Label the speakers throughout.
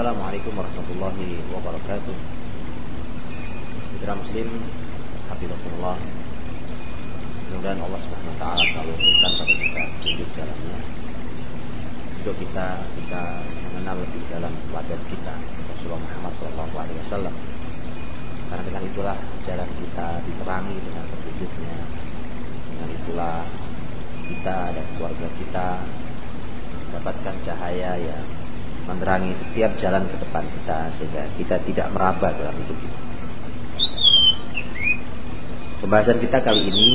Speaker 1: Assalamualaikum warahmatullahi wabarakatuh. Putra Muslim, Hafizahullah. Mudah-mudahan Allah Subhanahu wa taala selalu memberikan pada kita tunjuk jalannya untuk kita bisa mengenal lebih dalam pelajaran kita Rasulullah Muhammad SAW. Karena dengan itulah jalan kita diterangi dengan petunjuknya. Dengan itulah kita dan keluarga kita mendapatkan cahaya yang menerangi setiap jalan ke depan kita sehingga kita tidak meraba dalam hidup kita. Pembahasan kita kali ini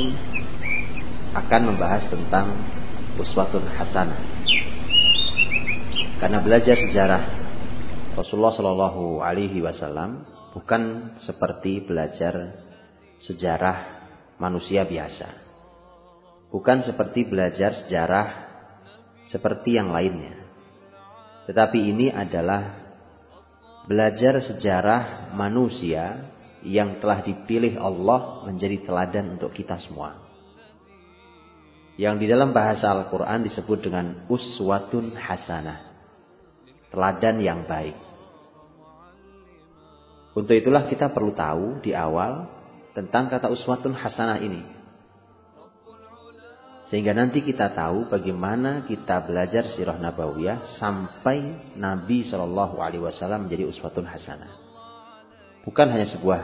Speaker 1: akan membahas tentang uswatun hasanah. Karena belajar sejarah Rasulullah Shallallahu Alaihi Wasallam bukan seperti belajar sejarah manusia biasa, bukan seperti belajar sejarah seperti yang lainnya. Tetapi ini adalah belajar sejarah manusia yang telah dipilih Allah menjadi teladan untuk kita semua. Yang di dalam bahasa Al-Quran disebut dengan uswatun hasanah. Teladan yang baik. Untuk itulah kita perlu tahu di awal tentang kata uswatun hasanah ini. Sehingga nanti kita tahu bagaimana kita belajar sirah nabawiyah sampai Nabi Shallallahu Alaihi Wasallam menjadi uswatun hasanah. Bukan hanya sebuah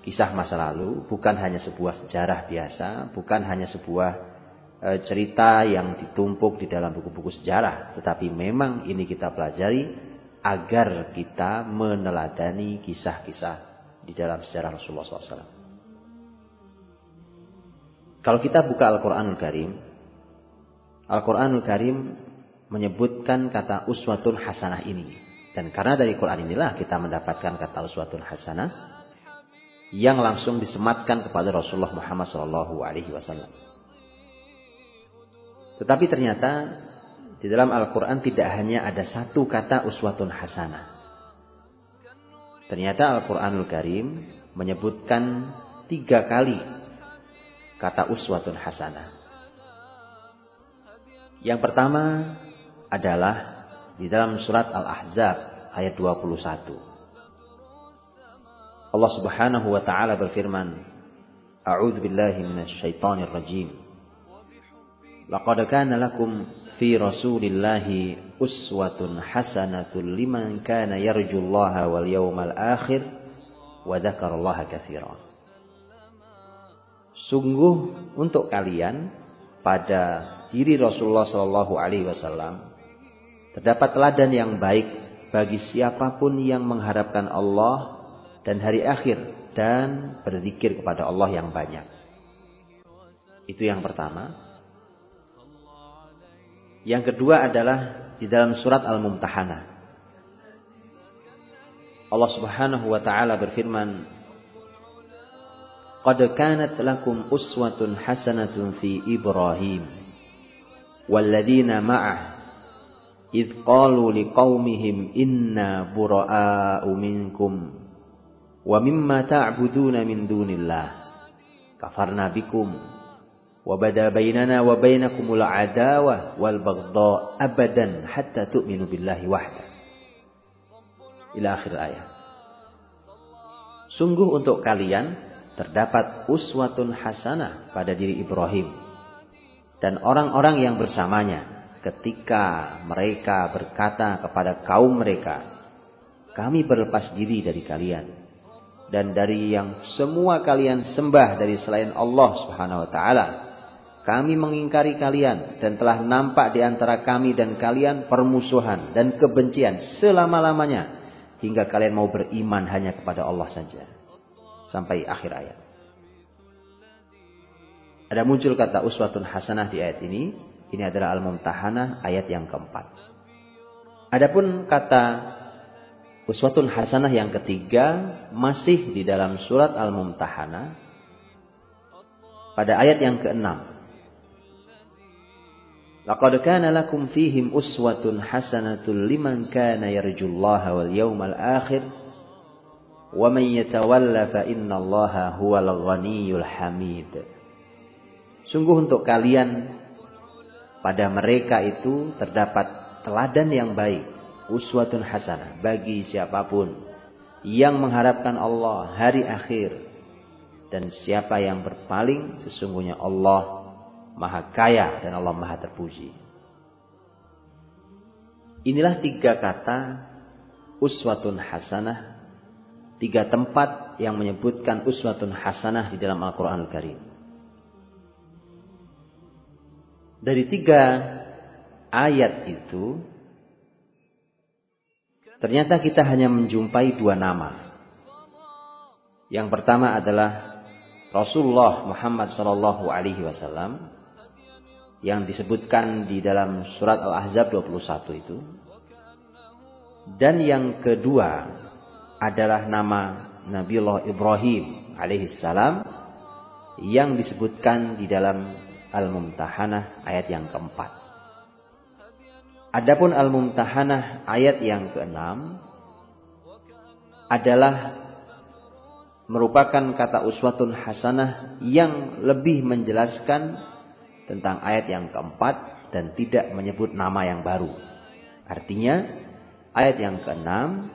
Speaker 1: kisah masa lalu, bukan hanya sebuah sejarah biasa, bukan hanya sebuah e, cerita yang ditumpuk di dalam buku-buku sejarah, tetapi memang ini kita pelajari agar kita meneladani kisah-kisah di dalam sejarah Rasulullah SAW. Kalau kita buka Al-Quranul Karim, Al-Quranul Karim menyebutkan kata uswatun hasanah ini. Dan karena dari Quran inilah kita mendapatkan kata uswatun hasanah yang langsung disematkan kepada Rasulullah Muhammad SAW. Tetapi ternyata di dalam Al-Quran tidak hanya ada satu kata uswatun hasanah. Ternyata Al-Quranul Karim menyebutkan tiga kali kata uswatun hasanah. Yang pertama adalah di dalam surat Al-Ahzab ayat 21. Allah Subhanahu wa taala berfirman, A'udzu billahi minasy syaithanir rajim. Laqad kana lakum fi Rasulillahi uswatun hasanatun liman kana yarjullaha wal yawmal akhir wa dzakarallaha katsiran. Sungguh untuk kalian pada diri Rasulullah Shallallahu Alaihi Wasallam terdapat teladan yang baik bagi siapa pun yang mengharapkan Allah dan hari akhir dan berzikir kepada Allah yang banyak. Itu yang pertama. Yang kedua adalah di dalam surat Al-Mumtahanah. Allah Subhanahu wa taala berfirman, قد كانت لكم أسوة حسنة في إبراهيم والذين معه إذ قالوا لقومهم إنا براء منكم ومما تعبدون من دون الله كفرنا بكم وبدا بيننا وبينكم العداوة والبغضاء أبدا حتى تؤمنوا بالله وحده إلى آخر الآية Sungguh untuk kalian terdapat uswatun hasanah pada diri Ibrahim. Dan orang-orang yang bersamanya ketika mereka berkata kepada kaum mereka kami berlepas diri dari kalian dan dari yang semua kalian sembah dari selain Allah Subhanahu wa taala. Kami mengingkari kalian dan telah nampak di antara kami dan kalian permusuhan dan kebencian selama-lamanya hingga kalian mau beriman hanya kepada Allah saja sampai akhir ayat. Ada muncul kata uswatun hasanah di ayat ini. Ini adalah Al-Mumtahanah ayat yang keempat. Adapun kata uswatun hasanah yang ketiga masih di dalam surat Al-Mumtahanah pada ayat yang keenam. Laqad kana lakum fihim uswatun hasanatul liman kana yarjullaha wal yawmal akhir Wa man fa innallaha huwal ghaniyyul hamid. Sungguh untuk kalian pada mereka itu terdapat teladan yang baik uswatun hasanah bagi siapa pun yang mengharapkan Allah hari akhir dan siapa yang berpaling sesungguhnya Allah maha kaya dan Allah maha terpuji. Inilah tiga kata uswatun hasanah. Tiga tempat yang menyebutkan uswatun hasanah di dalam Al-Quran Al-Karim. Dari tiga ayat itu, ternyata kita hanya menjumpai dua nama. Yang pertama adalah Rasulullah Muhammad Sallallahu Alaihi Wasallam yang disebutkan di dalam surat Al-Ahzab 21 itu. Dan yang kedua adalah nama Nabiullah Ibrahim alaihissalam yang disebutkan di dalam Al-Mumtahanah ayat yang keempat. Adapun Al-Mumtahanah ayat yang keenam adalah merupakan kata uswatun hasanah yang lebih menjelaskan tentang ayat yang keempat dan tidak menyebut nama yang baru. Artinya ayat yang keenam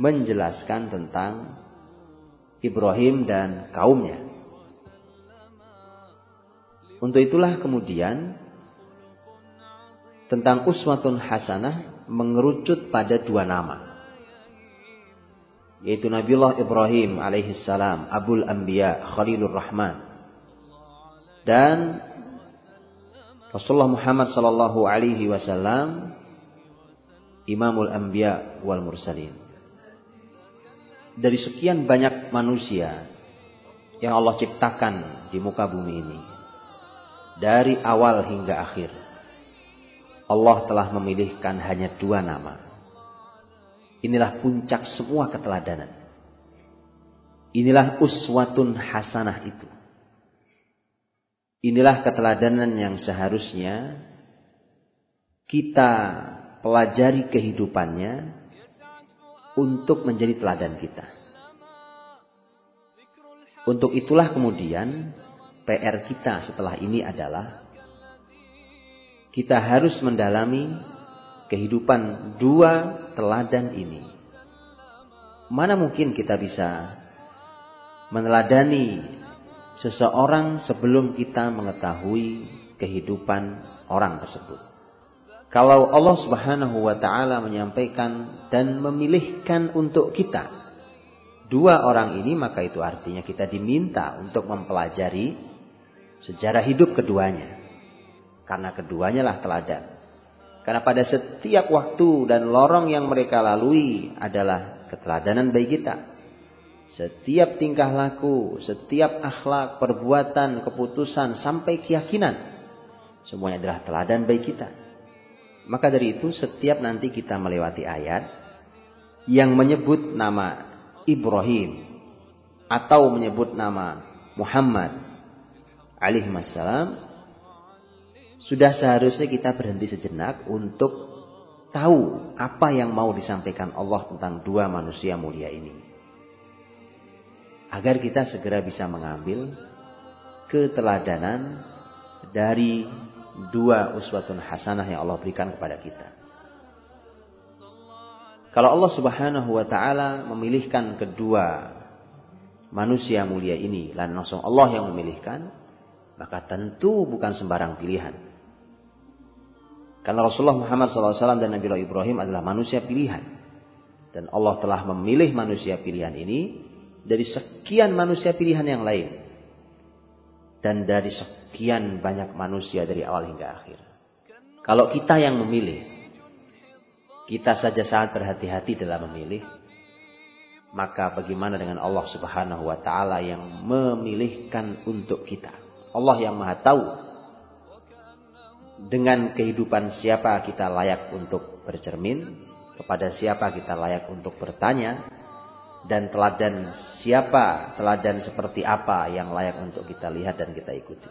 Speaker 1: menjelaskan tentang Ibrahim dan kaumnya. Untuk itulah kemudian tentang uswatun hasanah mengerucut pada dua nama. Yaitu Nabiullah Ibrahim alaihissalam, Abul Anbiya, Khalilur Rahman. Dan Rasulullah Muhammad sallallahu alaihi wasallam Imamul Anbiya wal Mursalin. Dari sekian banyak manusia yang Allah ciptakan di muka bumi ini. Dari awal hingga akhir. Allah telah memilihkan hanya dua nama. Inilah puncak semua keteladanan. Inilah uswatun hasanah itu. Inilah keteladanan yang seharusnya kita pelajari kehidupannya untuk menjadi teladan kita. Untuk itulah kemudian PR kita setelah ini adalah kita harus mendalami kehidupan dua teladan ini. Mana mungkin kita bisa meneladani seseorang sebelum kita mengetahui kehidupan orang tersebut. Kalau Allah Subhanahu wa taala menyampaikan dan memilihkan untuk kita dua orang ini maka itu artinya kita diminta untuk mempelajari sejarah hidup keduanya. Karena keduanya lah teladan. Karena pada setiap waktu dan lorong yang mereka lalui adalah keteladanan bagi kita. Setiap tingkah laku, setiap akhlak, perbuatan, keputusan, sampai keyakinan. Semuanya adalah teladan bagi kita. Maka dari itu setiap nanti kita melewati ayat yang menyebut nama Ibrahim atau menyebut nama Muhammad alaihi sudah seharusnya kita berhenti sejenak untuk tahu apa yang mau disampaikan Allah tentang dua manusia mulia ini. Agar kita segera bisa mengambil keteladanan dari dua uswatun hasanah yang Allah berikan kepada kita. Kalau Allah Subhanahu wa taala memilihkan kedua manusia mulia ini, dan langsung Allah yang memilihkan, maka tentu bukan sembarang pilihan. Karena Rasulullah Muhammad SAW dan Nabi Ibrahim adalah manusia pilihan. Dan Allah telah memilih manusia pilihan ini dari sekian manusia pilihan yang lain. Dan dari sekian banyak manusia dari awal hingga akhir. Kalau kita yang memilih, kita saja sangat berhati-hati dalam memilih, maka bagaimana dengan Allah Subhanahu wa taala yang memilihkan untuk kita? Allah yang Maha tahu dengan kehidupan siapa kita layak untuk bercermin, kepada siapa kita layak untuk bertanya, dan teladan siapa, teladan seperti apa yang layak untuk kita lihat dan kita ikuti.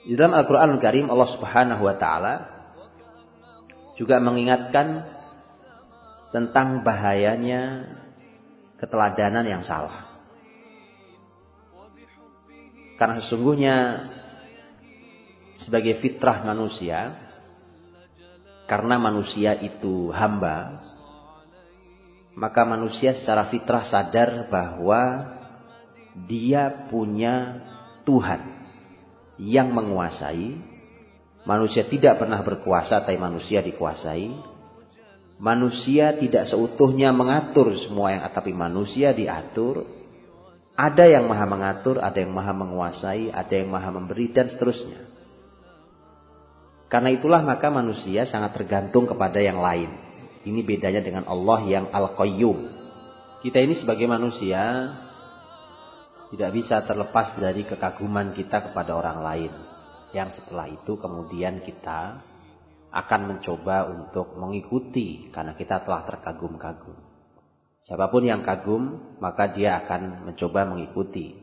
Speaker 1: Di dalam Al-Quran Al Karim Allah Subhanahu Wa Taala juga mengingatkan tentang bahayanya keteladanan yang salah. Karena sesungguhnya sebagai fitrah manusia karena manusia itu hamba, maka manusia secara fitrah sadar bahwa dia punya Tuhan yang menguasai. Manusia tidak pernah berkuasa, tapi manusia dikuasai. Manusia tidak seutuhnya mengatur semua yang tapi manusia diatur. Ada yang maha mengatur, ada yang maha menguasai, ada yang maha memberi, dan seterusnya. Karena itulah maka manusia sangat tergantung kepada yang lain. Ini bedanya dengan Allah yang Al-Qayyum. Kita ini sebagai manusia tidak bisa terlepas dari kekaguman kita kepada orang lain. Yang setelah itu kemudian kita akan mencoba untuk mengikuti karena kita telah terkagum-kagum. Siapa pun yang kagum, maka dia akan mencoba mengikuti.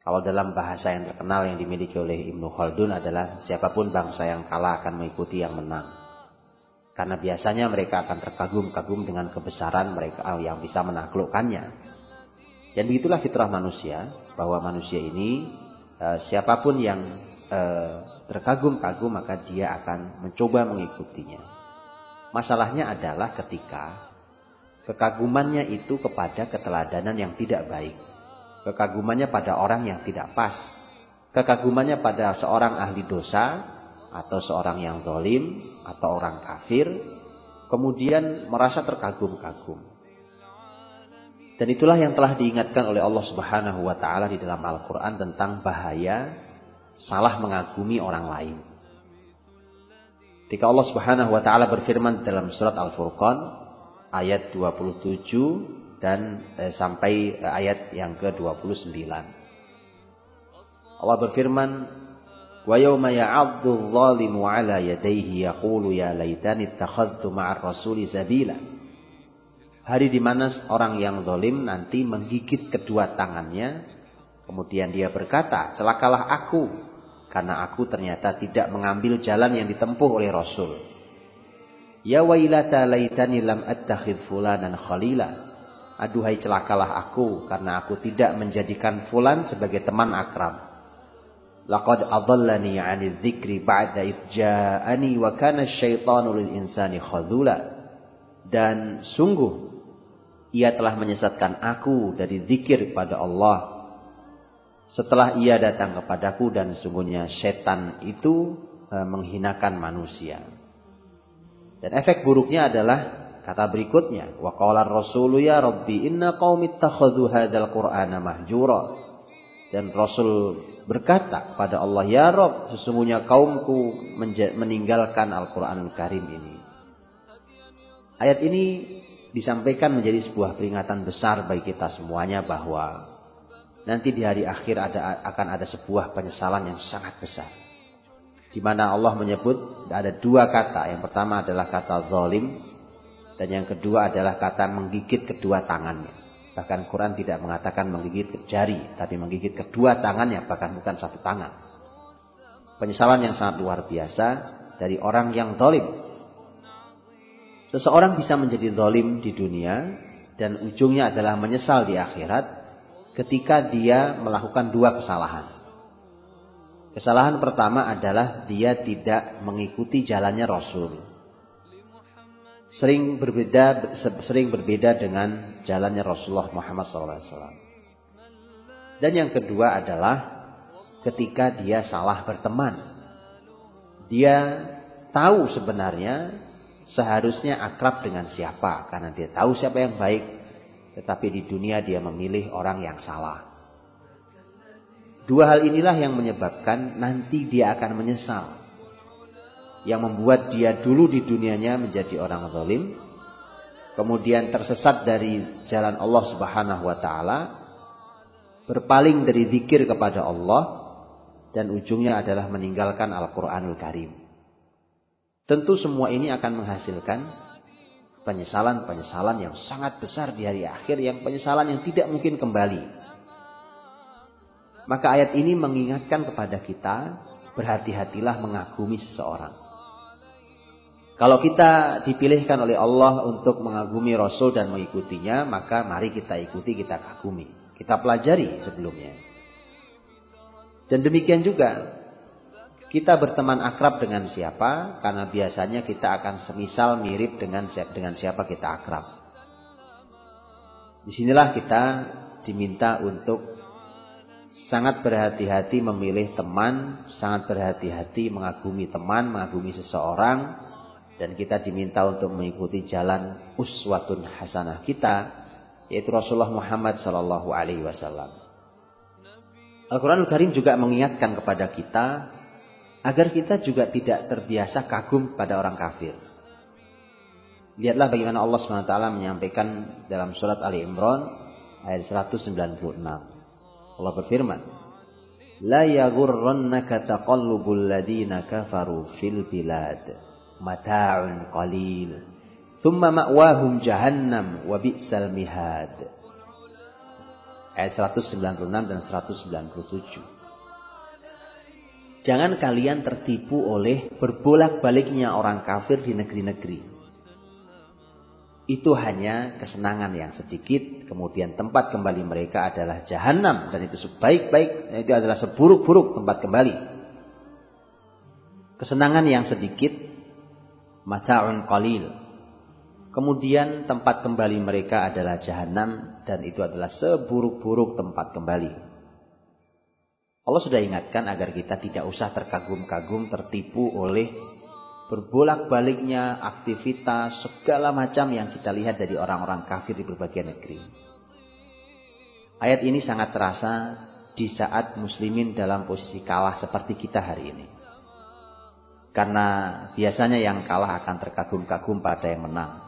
Speaker 1: Kalau dalam bahasa yang terkenal yang dimiliki oleh Ibnu Khaldun adalah siapa pun bangsa yang kalah akan mengikuti yang menang. Karena biasanya mereka akan terkagum-kagum dengan kebesaran mereka yang bisa menaklukkannya. Dan begitulah fitrah manusia, bahwa manusia ini eh, siapa pun yang eh, terkagum-kagum maka dia akan mencoba mengikutinya. Masalahnya adalah ketika kekagumannya itu kepada keteladanan yang tidak baik. Kekagumannya pada orang yang tidak pas. Kekagumannya pada seorang ahli dosa atau seorang yang zalim atau orang kafir kemudian merasa terkagum-kagum. Dan itulah yang telah diingatkan oleh Allah Subhanahu wa taala di dalam Al-Qur'an tentang bahaya salah mengagumi orang lain. Ketika Allah Subhanahu wa taala berfirman dalam surat Al-Furqan ayat 27 dan eh, sampai eh, ayat yang ke-29. Allah berfirman Wa ya'addu adh-dhalimu 'ala yadayhi yaqulu ya. Hari di mana orang yang zalim nanti menggigit kedua tangannya, kemudian dia berkata, "Celakalah aku karena aku ternyata tidak mengambil jalan yang ditempuh oleh Rasul." Ya wailata laitani lam attakhidh fulanan khalila. Aduhai celakalah aku karena aku tidak menjadikan fulan sebagai teman akrab. Laqad adallani 'ani dzikri ba'da idja'ani wa kana syaitanu lil insani khadzula. Dan sungguh ia telah menyesatkan aku dari zikir pada Allah setelah ia datang kepadaku dan sungguhnya setan itu e, menghinakan manusia. Dan efek buruknya adalah kata berikutnya, wa qala ar-rasulu ya rabbi inna qaumi ittakhadhu hadzal qur'ana mahjura. Dan Rasul berkata pada Allah, Ya Rob, sesungguhnya kaumku meninggalkan Al-Quranul Karim ini. Ayat ini disampaikan menjadi sebuah peringatan besar bagi kita semuanya bahwa nanti di hari akhir ada akan ada sebuah penyesalan yang sangat besar. Di mana Allah menyebut ada dua kata. Yang pertama adalah kata zalim dan yang kedua adalah kata menggigit kedua tangannya. Bahkan Quran tidak mengatakan menggigit jari, tapi menggigit kedua tangannya, bahkan bukan satu tangan. Penyesalan yang sangat luar biasa dari orang yang dolim. Seseorang bisa menjadi dolim di dunia dan ujungnya adalah menyesal di akhirat ketika dia melakukan dua kesalahan. Kesalahan pertama adalah dia tidak mengikuti jalannya Rasul sering berbeda sering berbeda dengan jalannya Rasulullah Muhammad SAW. Dan yang kedua adalah ketika dia salah berteman. Dia tahu sebenarnya seharusnya akrab dengan siapa karena dia tahu siapa yang baik, tetapi di dunia dia memilih orang yang salah. Dua hal inilah yang menyebabkan nanti dia akan menyesal yang membuat dia dulu di dunianya menjadi orang zalim, kemudian tersesat dari jalan Allah Subhanahu wa taala, berpaling dari zikir kepada Allah dan ujungnya adalah meninggalkan Al-Qur'anul Karim. Tentu semua ini akan menghasilkan penyesalan-penyesalan yang sangat besar di hari akhir yang penyesalan yang tidak mungkin kembali. Maka ayat ini mengingatkan kepada kita berhati-hatilah mengagumi seseorang. Kalau kita dipilihkan oleh Allah untuk mengagumi Rasul dan mengikutinya, maka mari kita ikuti, kita kagumi. Kita pelajari sebelumnya. Dan demikian juga, Kita berteman akrab dengan siapa? Karena biasanya kita akan semisal mirip dengan dengan siapa kita akrab. Di sinilah kita diminta untuk sangat berhati-hati memilih teman, sangat berhati-hati mengagumi teman, mengagumi seseorang, dan kita diminta untuk mengikuti jalan uswatun hasanah kita, yaitu Rasulullah Muhammad Sallallahu Alaihi Wasallam. Al-Quranul Karim juga mengingatkan kepada kita agar kita juga tidak terbiasa kagum pada orang kafir. Lihatlah bagaimana Allah SWT menyampaikan dalam surat Ali Imran ayat 196. Allah berfirman, La yaghurrannaka taqallubul ladina kafaru fil bilad mata'un qalil thumma ma'wahum jahannam wa bi'sal mihad. Ayat 196 dan 197. Jangan kalian tertipu oleh berbolak-baliknya orang kafir di negeri-negeri. Itu hanya kesenangan yang sedikit, kemudian tempat kembali mereka adalah jahanam dan itu sebaik-baik itu adalah seburuk-buruk tempat kembali. Kesenangan yang sedikit mata'un qalil. Kemudian tempat kembali mereka adalah jahanam dan itu adalah seburuk-buruk tempat kembali. Allah sudah ingatkan agar kita tidak usah terkagum-kagum, tertipu oleh berbolak-baliknya aktivitas segala macam yang kita lihat dari orang-orang kafir di berbagai negeri. Ayat ini sangat terasa di saat muslimin dalam posisi kalah seperti kita hari ini. Karena biasanya yang kalah akan terkagum-kagum pada yang menang.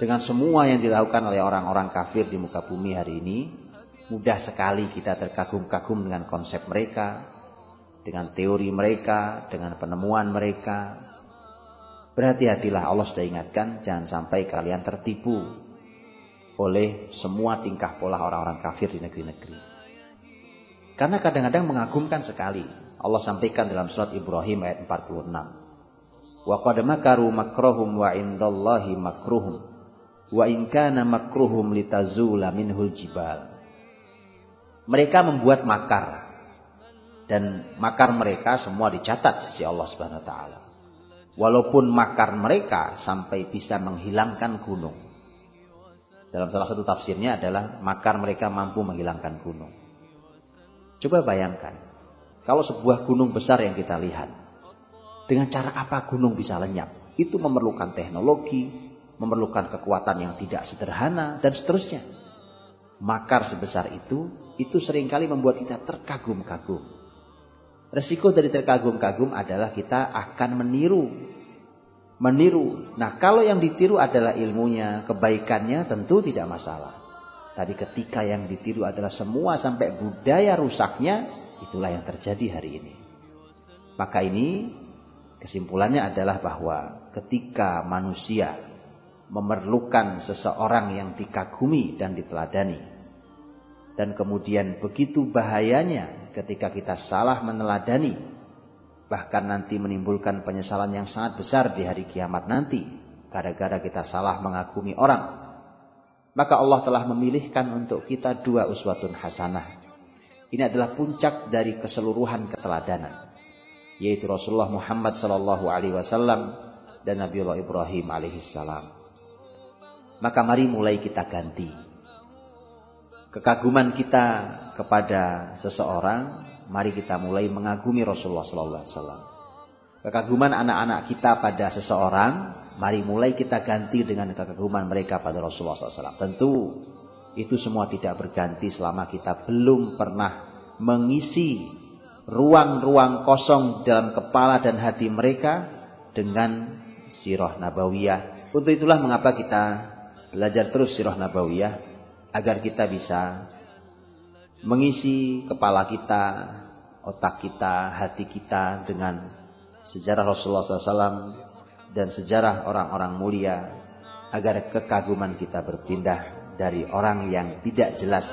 Speaker 1: Dengan semua yang dilakukan oleh orang-orang kafir di muka bumi hari ini, Mudah sekali kita terkagum-kagum dengan konsep mereka, dengan teori mereka, dengan penemuan mereka. Berhati-hatilah Allah sudah ingatkan, jangan sampai kalian tertipu oleh semua tingkah pola orang-orang kafir di negeri-negeri. Karena kadang-kadang mengagumkan sekali. Allah sampaikan dalam surat Ibrahim ayat 46. Wa qad makaru makrohum wa indallahi makruhum. Wa in kana makruhum litazula minhul jibal mereka membuat makar dan makar mereka semua dicatat sisi Allah Subhanahu wa taala. Walaupun makar mereka sampai bisa menghilangkan gunung. Dalam salah satu tafsirnya adalah makar mereka mampu menghilangkan gunung. Coba bayangkan, kalau sebuah gunung besar yang kita lihat, dengan cara apa gunung bisa lenyap? Itu memerlukan teknologi, memerlukan kekuatan yang tidak sederhana, dan seterusnya. Makar sebesar itu itu sering kali membuat kita terkagum-kagum. Resiko dari terkagum-kagum adalah kita akan meniru. Meniru. Nah kalau yang ditiru adalah ilmunya, kebaikannya tentu tidak masalah. Tapi ketika yang ditiru adalah semua sampai budaya rusaknya, itulah yang terjadi hari ini. Maka ini kesimpulannya adalah bahwa ketika manusia memerlukan seseorang yang dikagumi dan diteladani, dan kemudian begitu bahayanya ketika kita salah meneladani. Bahkan nanti menimbulkan penyesalan yang sangat besar di hari kiamat nanti. Gara-gara kita salah mengagumi orang. Maka Allah telah memilihkan untuk kita dua uswatun hasanah. Ini adalah puncak dari keseluruhan keteladanan. Yaitu Rasulullah Muhammad sallallahu alaihi wasallam dan Nabiullah Ibrahim alaihissalam. Maka mari mulai kita ganti kekaguman kita kepada seseorang, mari kita mulai mengagumi Rasulullah sallallahu alaihi wasallam. Kekaguman anak-anak kita pada seseorang, mari mulai kita ganti dengan kekaguman mereka pada Rasulullah SAW. Tentu itu semua tidak berganti selama kita belum pernah mengisi ruang-ruang kosong dalam kepala dan hati mereka dengan sirah nabawiyah. Untuk itulah mengapa kita belajar terus sirah nabawiyah agar kita bisa mengisi kepala kita, otak kita, hati kita dengan sejarah Rasulullah SAW dan sejarah orang-orang mulia agar kekaguman kita berpindah dari orang yang tidak jelas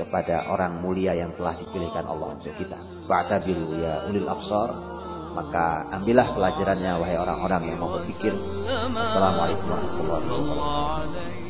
Speaker 1: kepada orang mulia yang telah dipilihkan Allah untuk kita. Fa'tabiru ya ulil absar maka ambillah pelajarannya wahai orang-orang yang mau berpikir. Assalamualaikum warahmatullahi wabarakatuh.